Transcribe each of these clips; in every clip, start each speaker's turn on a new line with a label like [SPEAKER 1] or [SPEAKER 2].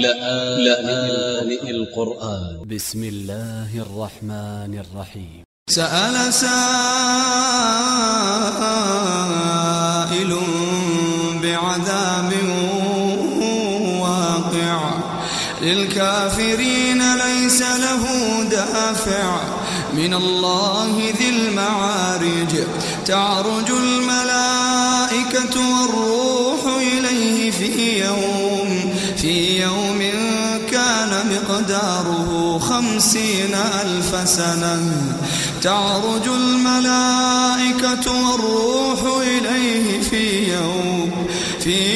[SPEAKER 1] لآن القرآن. ب س م الله الرحمن الرحيم.
[SPEAKER 2] سأل سائل بعذاب واقع. للكافرين ليس له دافع. من الله ذي المعارج. تعرج الملائكة والروح إليه في يوم في يوم مقداره خمسين ألف سنة. تعرج الملائكة والروح إليه في يوم في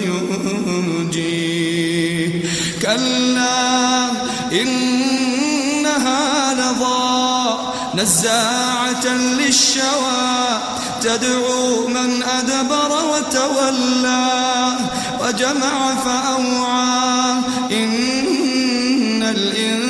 [SPEAKER 2] ثم ينجيه كلا إنها لظى نزاعة للشوى. تدعو من أدبر وتولى وجمع فأوعى. إن الإنسان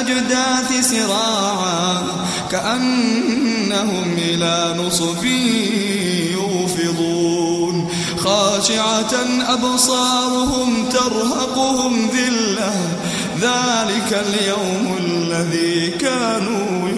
[SPEAKER 2] الأجداث سراعا كأنهم إلى نصف يوفضون. خاشعة أبصارهم ترهقهم ذلة. ذلك اليوم الذي كانوا